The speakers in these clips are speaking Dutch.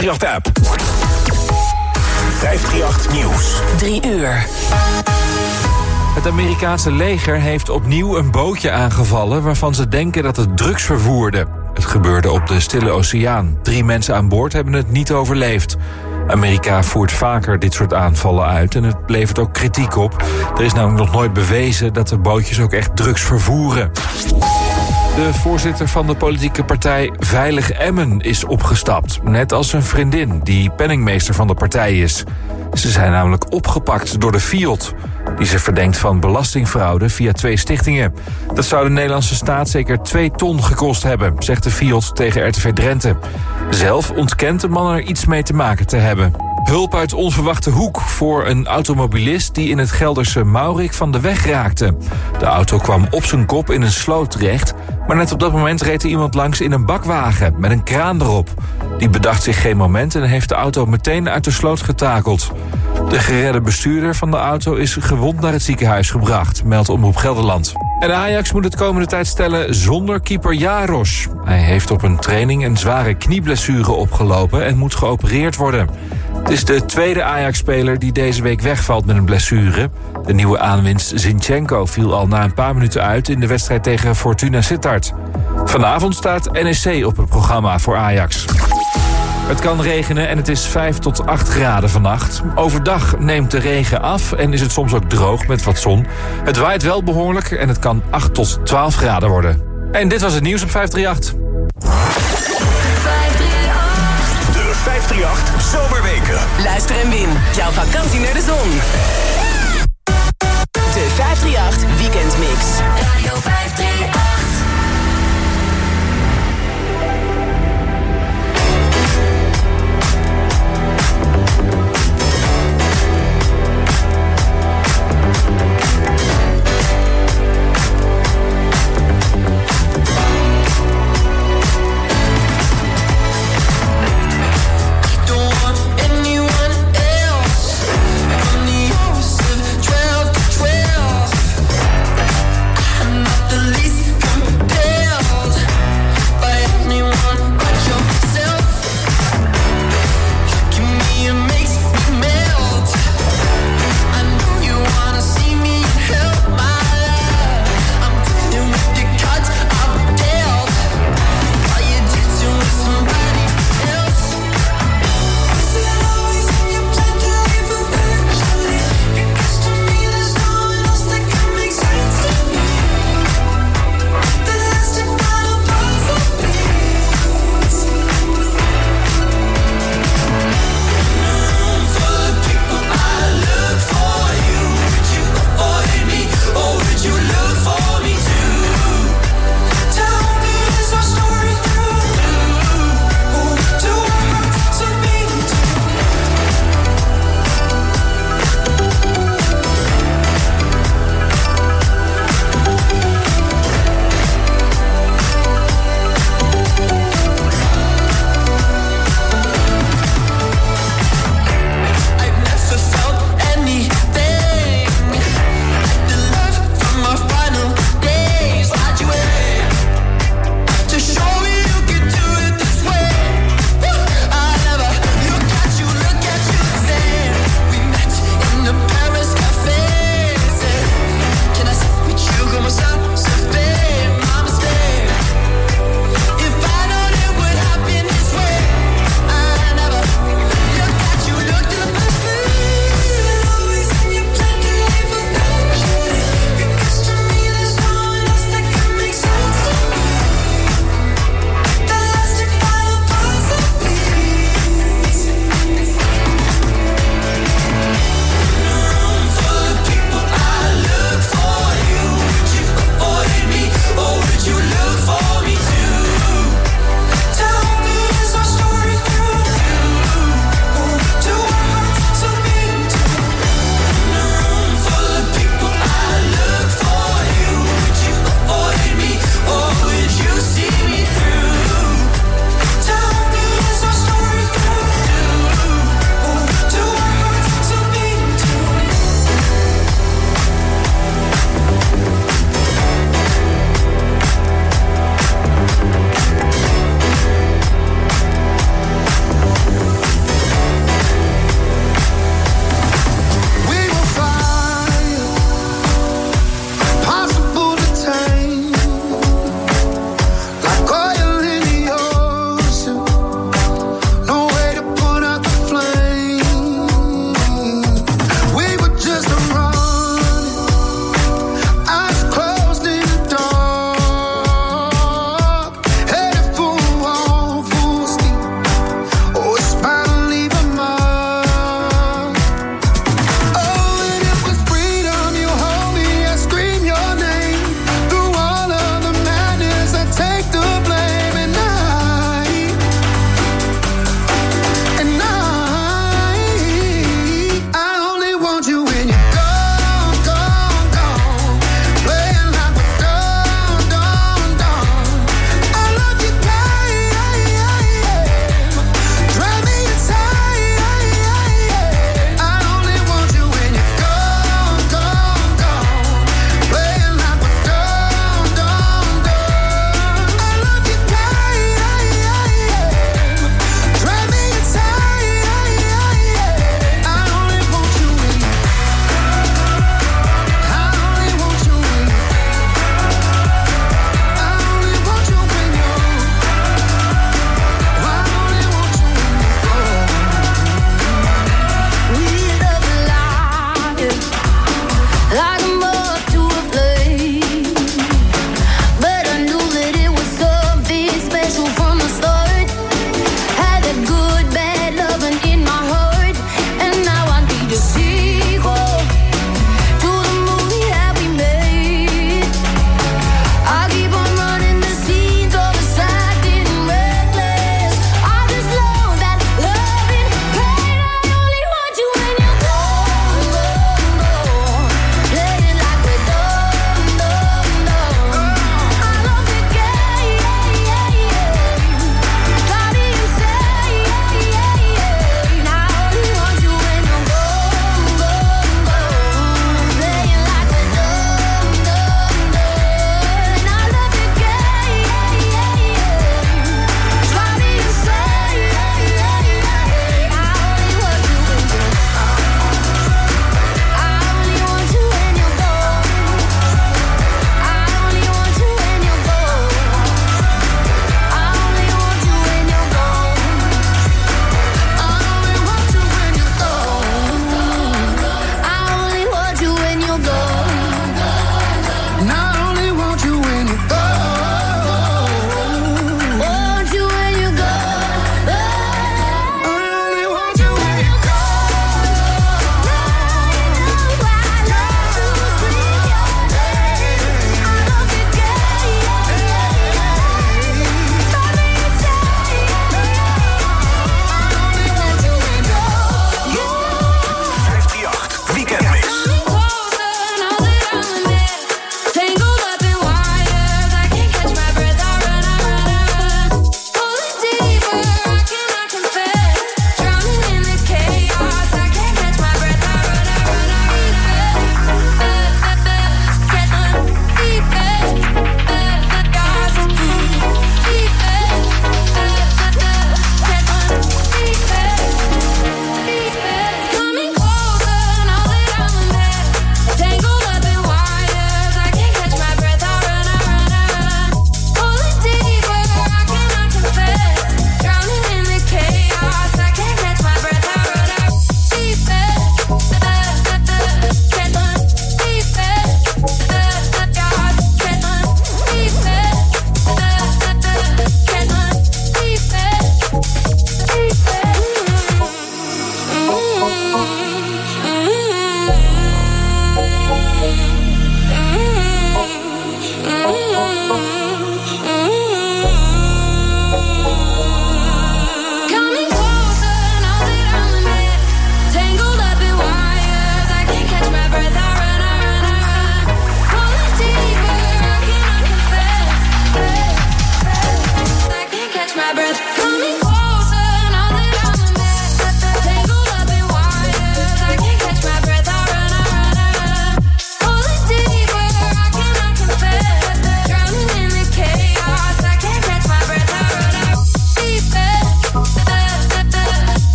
538 app. 538 nieuws. 3 uur. Het Amerikaanse leger heeft opnieuw een bootje aangevallen waarvan ze denken dat het drugs vervoerde. Het gebeurde op de Stille Oceaan. Drie mensen aan boord hebben het niet overleefd. Amerika voert vaker dit soort aanvallen uit en het levert ook kritiek op. Er is namelijk nog nooit bewezen dat de bootjes ook echt drugs vervoeren. De voorzitter van de politieke partij Veilig Emmen is opgestapt. Net als zijn vriendin, die penningmeester van de partij is. Ze zijn namelijk opgepakt door de FIOD... die ze verdenkt van belastingfraude via twee stichtingen. Dat zou de Nederlandse staat zeker twee ton gekost hebben... zegt de FIOD tegen RTV Drenthe. Zelf ontkent de man er iets mee te maken te hebben. Hulp uit onverwachte hoek voor een automobilist die in het Gelderse Maurik van de weg raakte. De auto kwam op zijn kop in een sloot terecht, maar net op dat moment reed er iemand langs in een bakwagen met een kraan erop. Die bedacht zich geen moment en heeft de auto meteen uit de sloot getakeld. De geredde bestuurder van de auto is gewond naar het ziekenhuis gebracht, meldt Omroep Gelderland. En Ajax moet het komende tijd stellen zonder keeper Jaros. Hij heeft op een training een zware knieblessure opgelopen en moet geopereerd worden. Het is de tweede Ajax-speler die deze week wegvalt met een blessure. De nieuwe aanwinst Zinchenko viel al na een paar minuten uit... in de wedstrijd tegen Fortuna Sittard. Vanavond staat NEC op het programma voor Ajax. Het kan regenen en het is 5 tot 8 graden vannacht. Overdag neemt de regen af en is het soms ook droog met wat zon. Het waait wel behoorlijk en het kan 8 tot 12 graden worden. En dit was het nieuws op 538. De 538 Zomerweken. Luister en win. Jouw vakantie naar de zon. De 538 Weekendmix. Radio 538.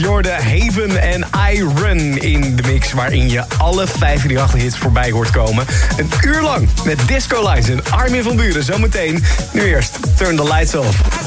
Jorde Haven en Iron in de mix... waarin je alle 538 hits voorbij hoort komen. Een uur lang met Disco Lines en Armin van Buren. Zometeen, nu eerst Turn the Lights Off.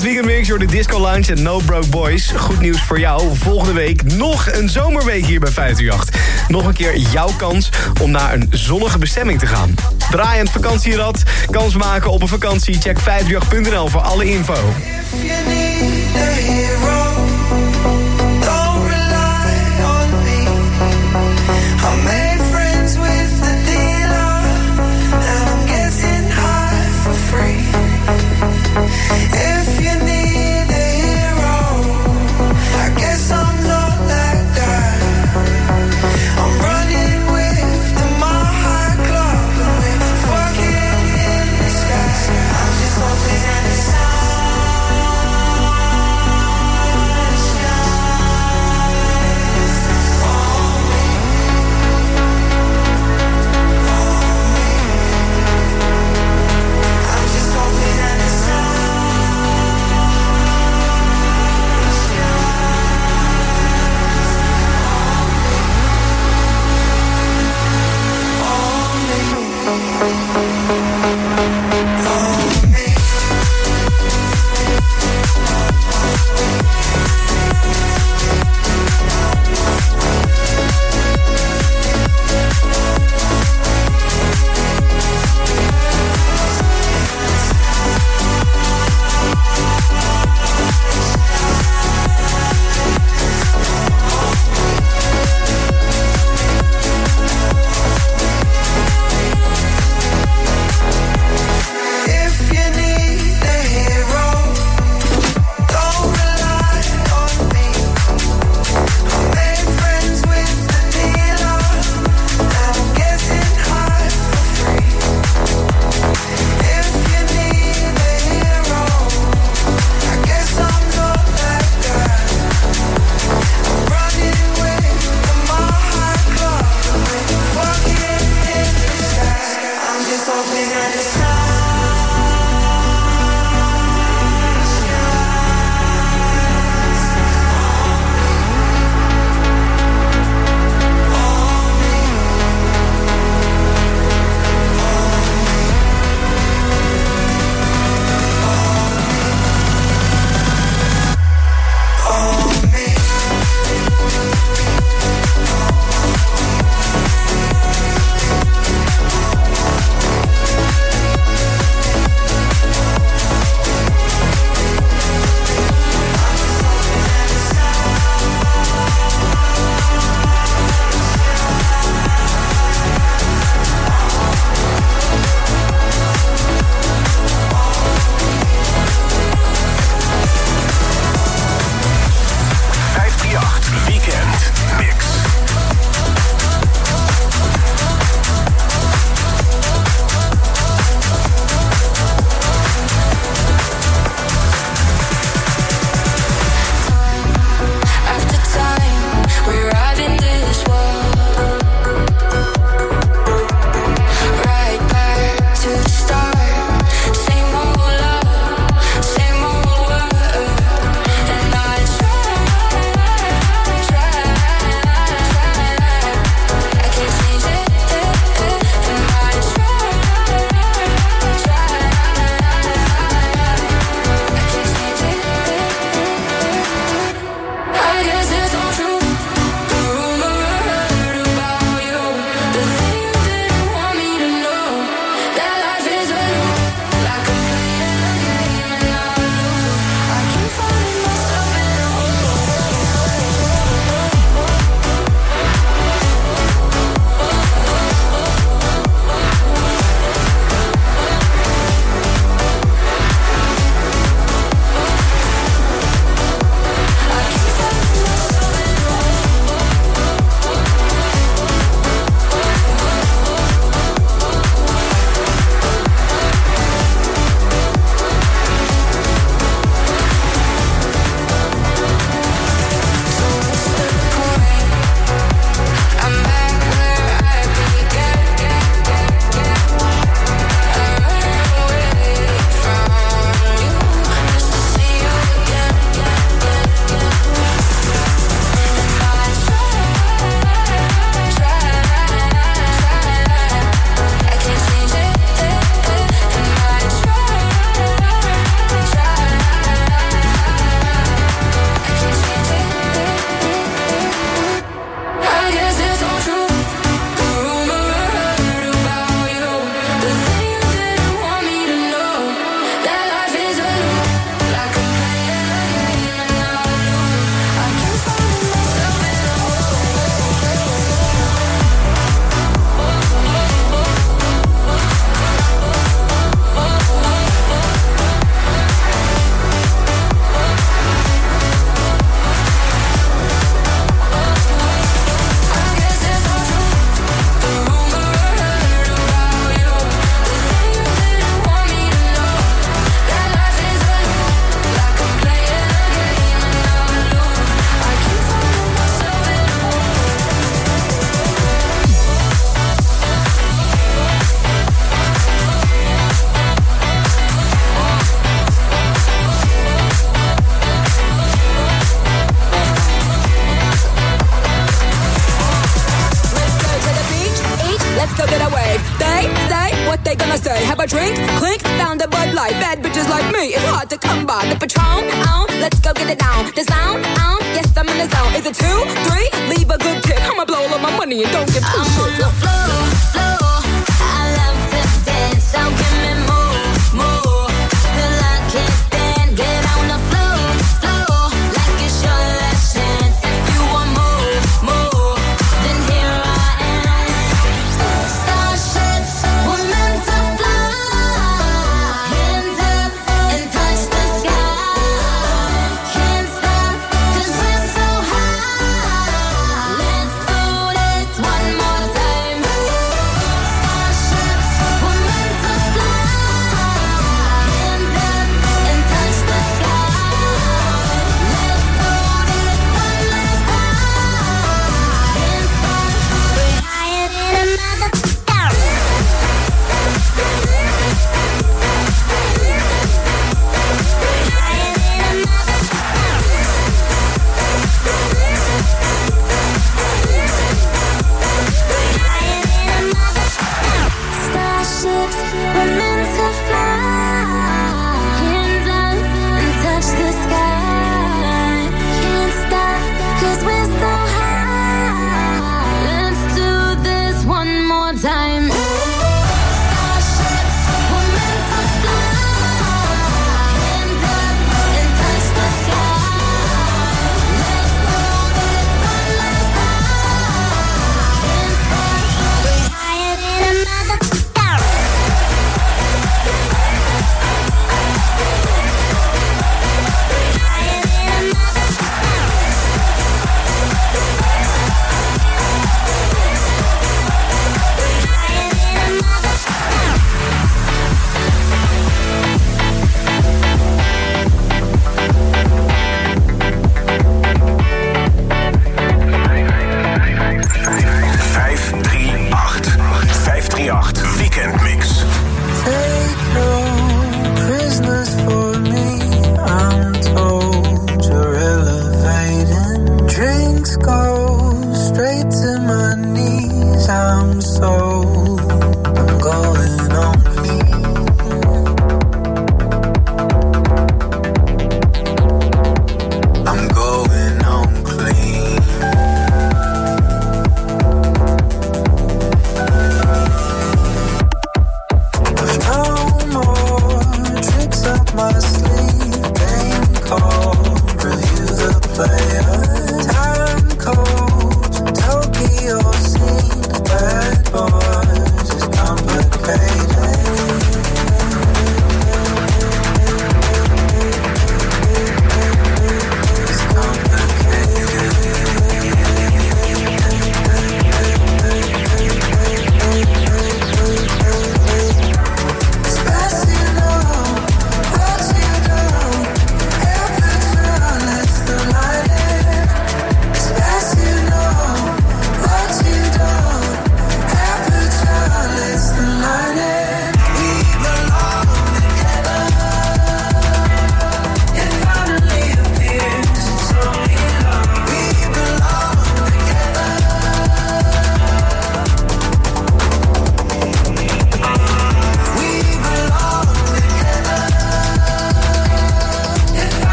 De Disco Lounge en No Broke Boys. Goed nieuws voor jou. Volgende week nog een zomerweek hier bij 538. Nog een keer jouw kans om naar een zonnige bestemming te gaan. Draaiend vakantierad, kans maken op een vakantie. Check 538.nl voor alle info.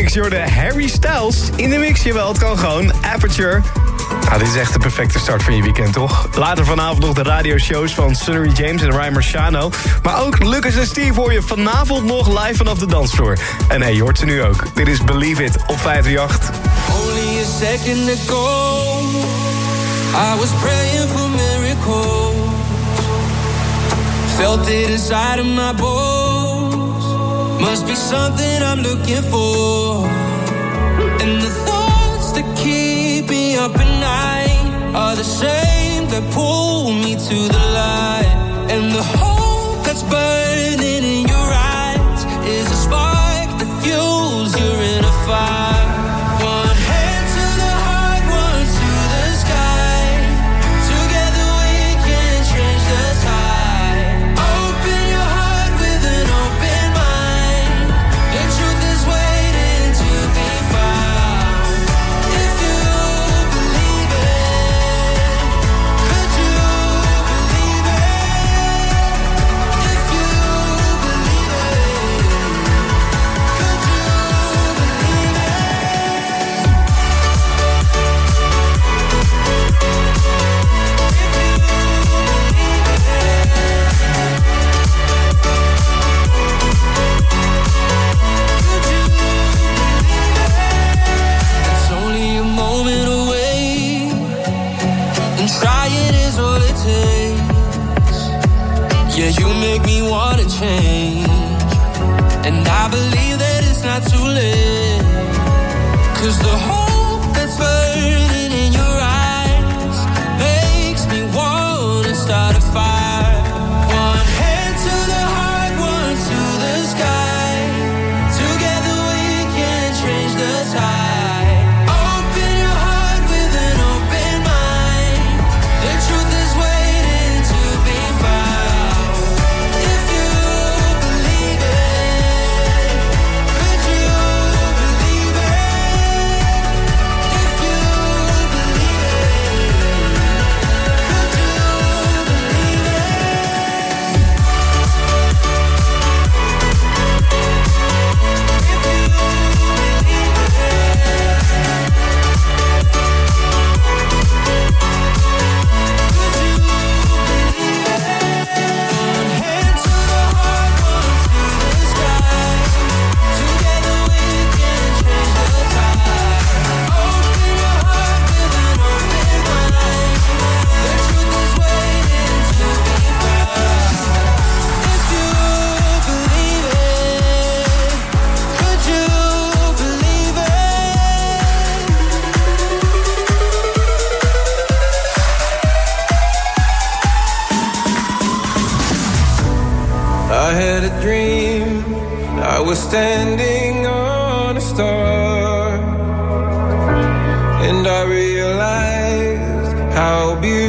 mix, Harry Styles in de mix, jawel, het kan gewoon. Aperture. Nou, dit is echt de perfecte start van je weekend, toch? Later vanavond nog de radioshows van Sunnery James en Ryan Marciano. Maar ook Lucas en Steve voor je vanavond nog live vanaf de dansvloer. En hey, je hoort ze nu ook. Dit is Believe It op 538. Only a second ago I was praying for miracles Felt it inside of my bones Must be something I'm looking for the same that pull me to the light. And the hope that's burning in your eyes is a spark that fuels in a fire. I'll be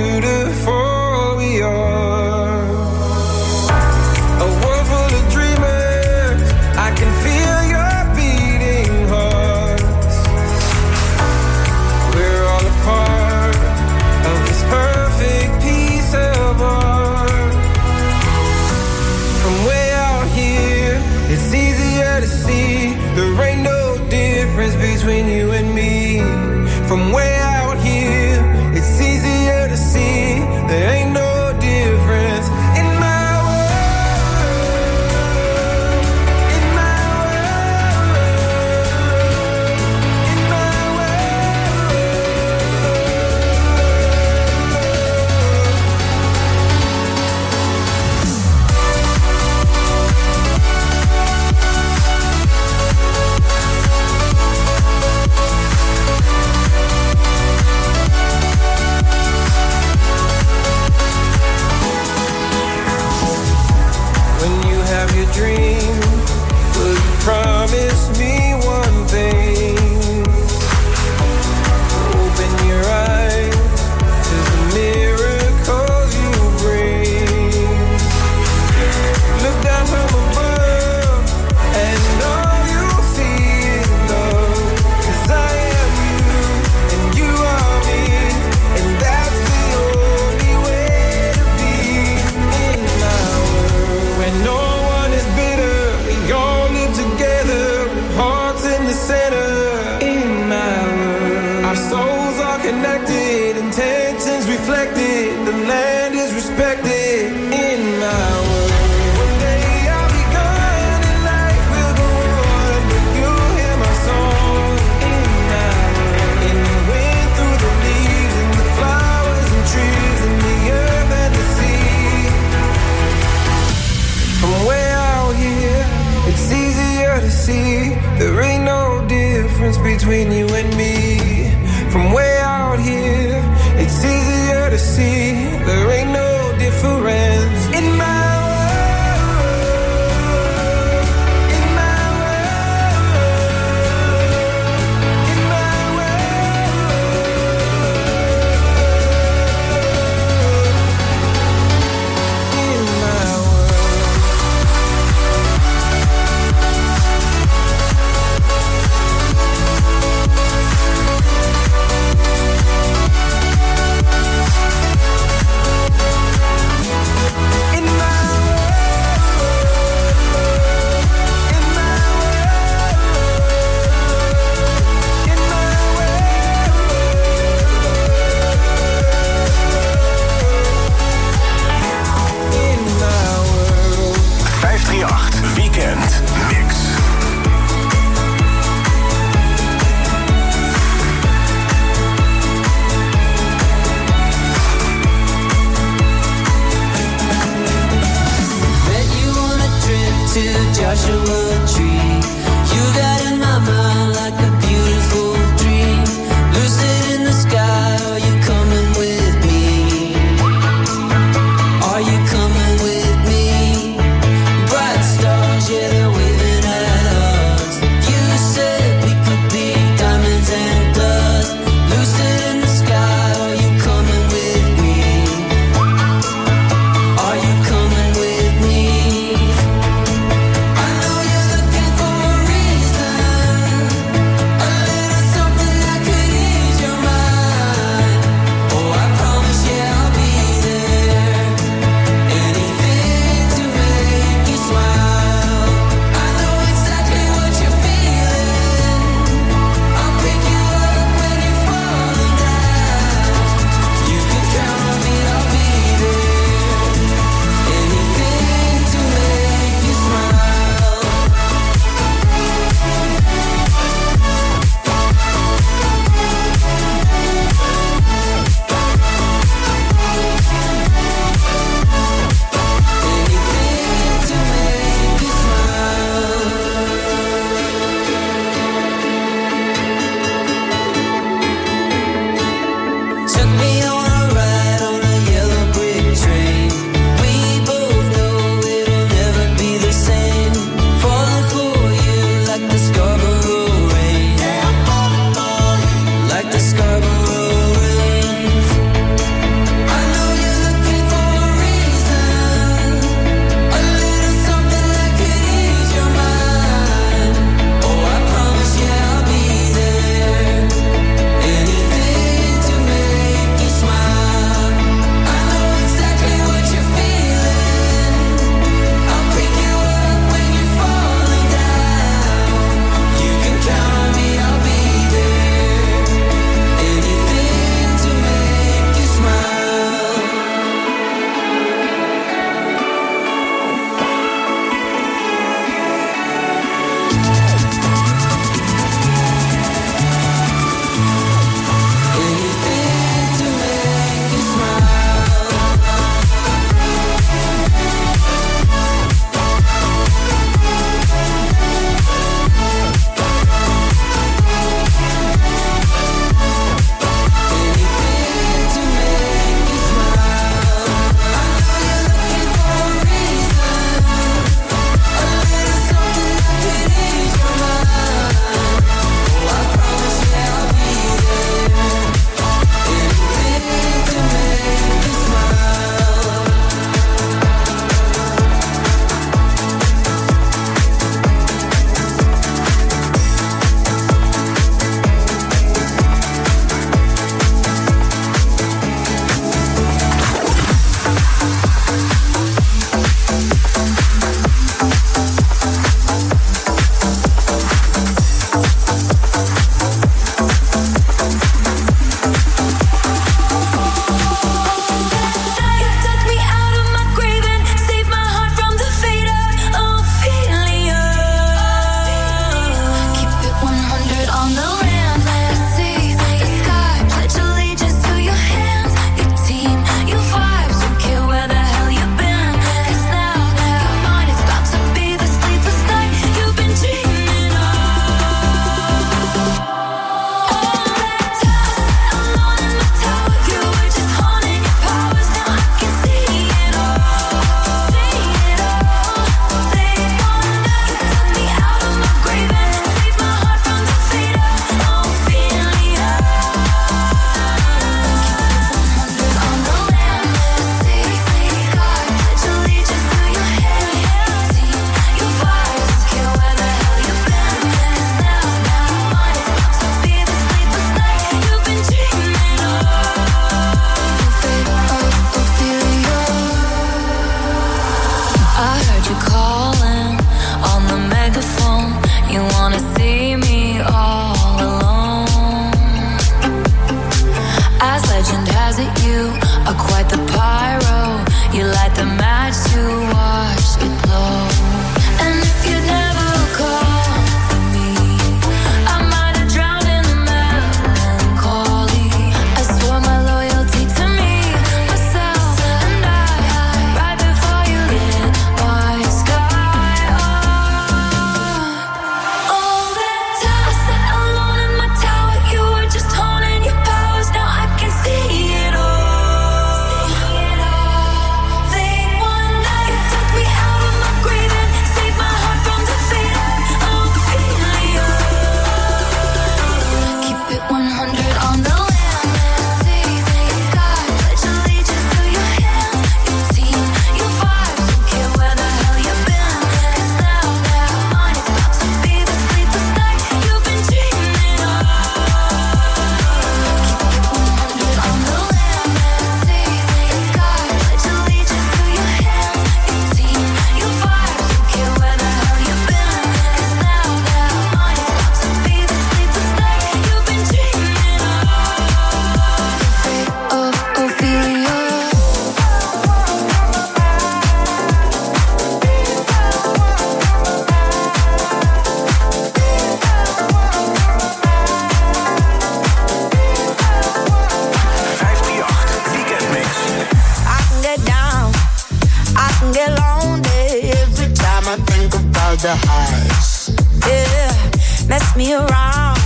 the highs. Yeah, mess me around.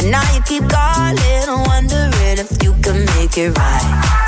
And now you keep calling, wondering if you can make it right.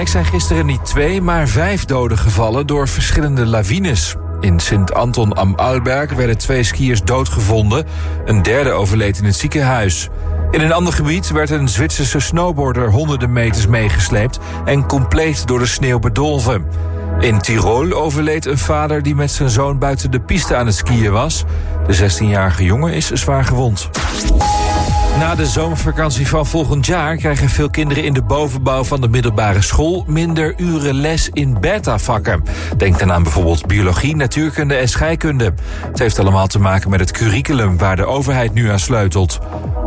Oostenrijk zijn gisteren niet twee, maar vijf doden gevallen door verschillende lawines. In Sint-Anton am Arlberg werden twee skiers doodgevonden. Een derde overleed in het ziekenhuis. In een ander gebied werd een Zwitserse snowboarder honderden meters meegesleept en compleet door de sneeuw bedolven. In Tirol overleed een vader die met zijn zoon buiten de piste aan het skiën was. De 16-jarige jongen is zwaar gewond. Na de zomervakantie van volgend jaar krijgen veel kinderen in de bovenbouw van de middelbare school minder uren les in beta-vakken. Denk dan aan bijvoorbeeld biologie, natuurkunde en scheikunde. Het heeft allemaal te maken met het curriculum waar de overheid nu aan sleutelt.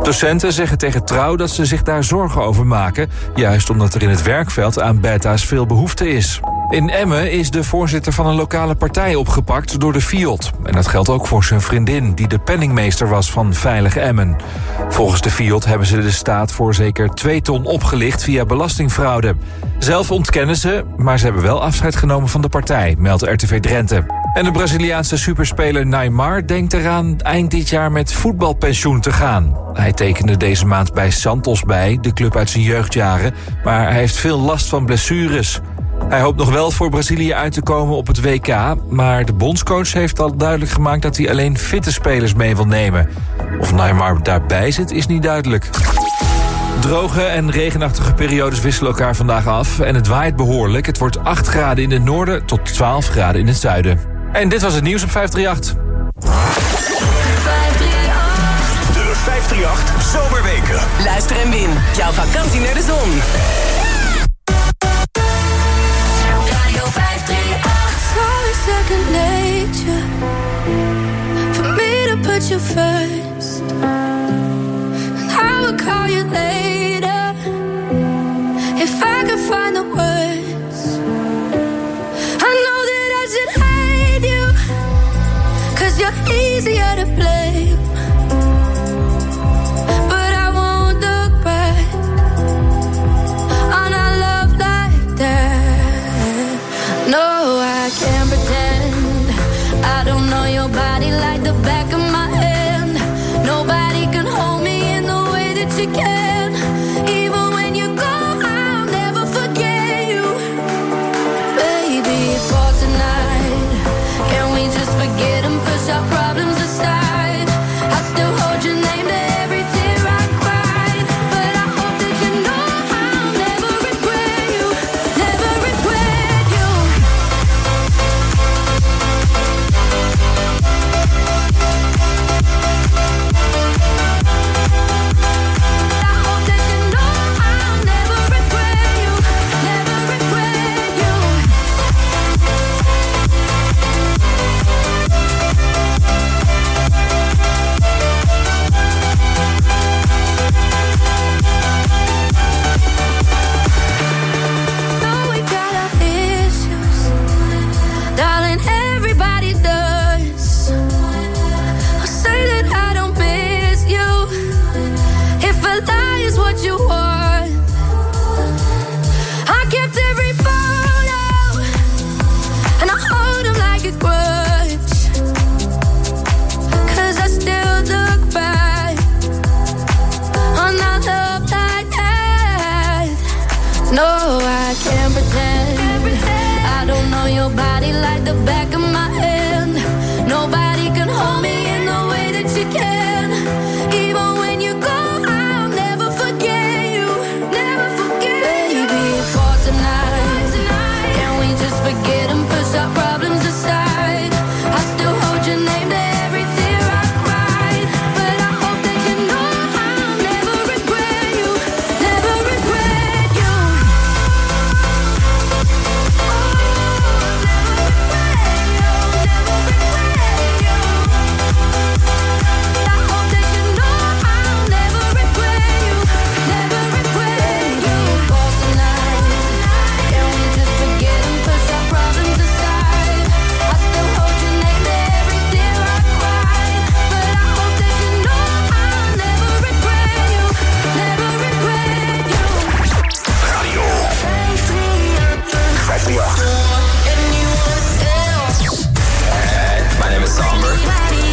Docenten zeggen tegen Trouw dat ze zich daar zorgen over maken, juist omdat er in het werkveld aan beta's veel behoefte is. In Emmen is de voorzitter van een lokale partij opgepakt door de FIOD. En dat geldt ook voor zijn vriendin, die de penningmeester was van Veilig Emmen. Volgens de FIOD hebben ze de staat voor zeker 2 ton opgelicht via belastingfraude. Zelf ontkennen ze, maar ze hebben wel afscheid genomen van de partij, meldt RTV Drenthe. En de Braziliaanse superspeler Neymar denkt eraan eind dit jaar met voetbalpensioen te gaan. Hij tekende deze maand bij Santos bij, de club uit zijn jeugdjaren, maar hij heeft veel last van blessures. Hij hoopt nog wel voor Brazilië uit te komen op het WK... maar de bondscoach heeft al duidelijk gemaakt dat hij alleen fitte spelers mee wil nemen. Of Neymar daarbij zit is niet duidelijk. Droge en regenachtige periodes wisselen elkaar vandaag af... en het waait behoorlijk. Het wordt 8 graden in het noorden tot 12 graden in het zuiden. En dit was het nieuws op 538. De 538 Zomerweken. Luister en win. Jouw vakantie naar de zon. Second nature. For me to put you first. And I will call you later. If I could find the words. I know that I should hate you. Cause you're easier to blame.